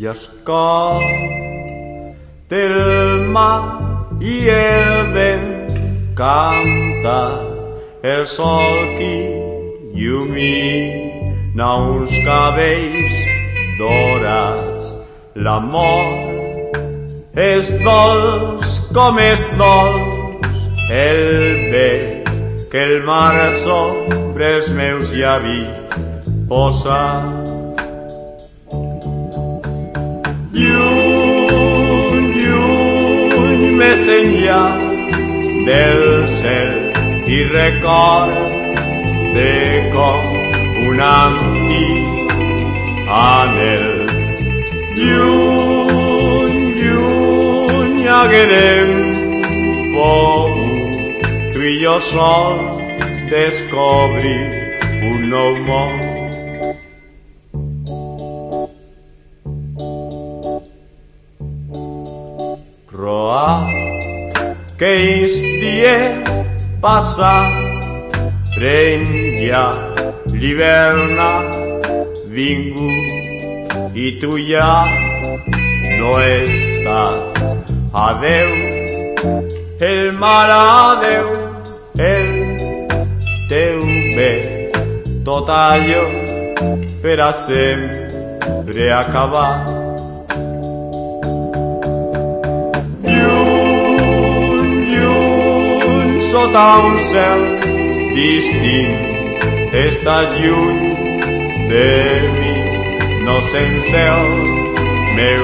Escolta el mar i el vent canta el sol qui llumina uns cabells dorats. L'amor és dolç com és dolç el bé que el mar sobre els meus llavis posa. Lluny, més enllà del cel i recorde com un antic anel. Lluny, lluny, haguerem pogut tu i jo sol descobrir un nou que és dia passar Trenja l'hivern ha vingut i tu ja no estàs. Adeu, el mar adeu, el teu bé, tot allò per a sempre sota un cel distint, està lluny de mi, no sents el meu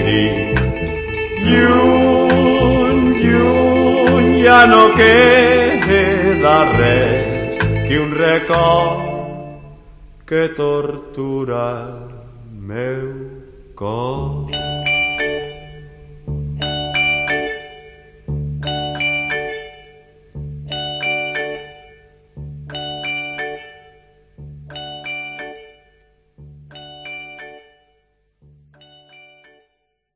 crit. Lluny, lluny, ja no queda res que un record que tortura el meu cor.